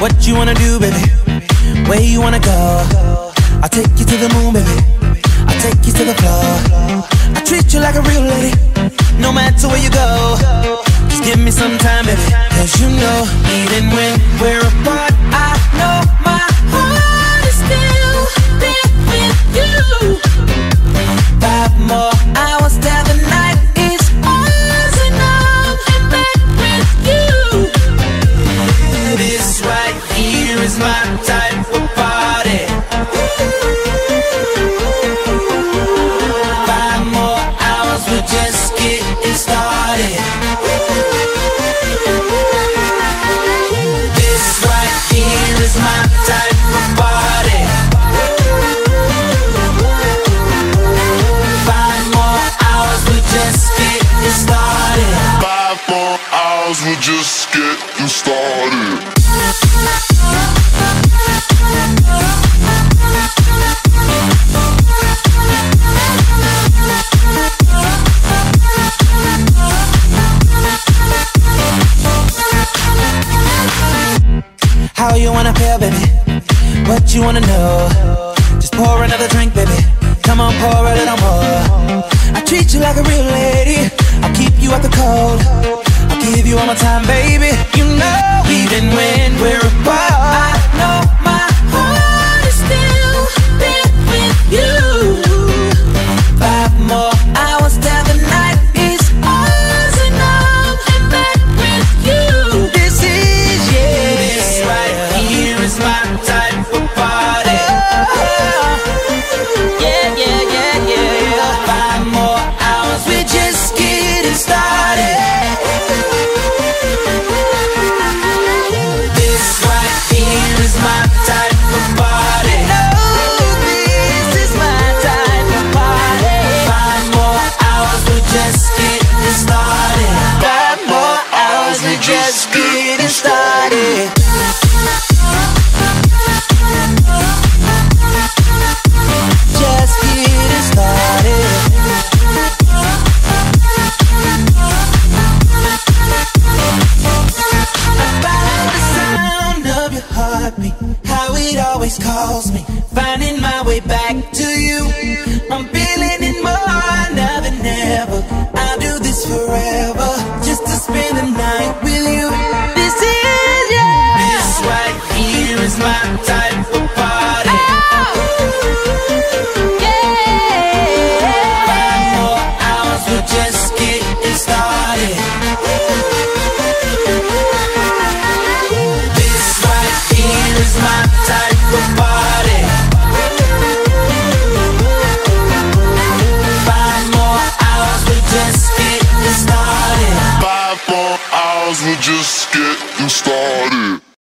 What you wanna do, baby? Where you wanna go? I'll take you to the moon, baby. I'll take you to the floor. I treat you like a real lady, no matter where you go. Just give me some time, baby. Cause you know, even when we're is my type of party. Five more hours, we're just getting started. This right here is my type of party. Five more hours, we're just getting started. Five more hours, we're just getting started. Wanna feel, baby? What you wanna know? Just pour another drink, baby. Come on, pour a little more. I treat you like a real lady. I'll keep you out the cold. I'll give you all my time, baby. You know, even when we're apart, how it always calls me, finding my way back to you. Strong.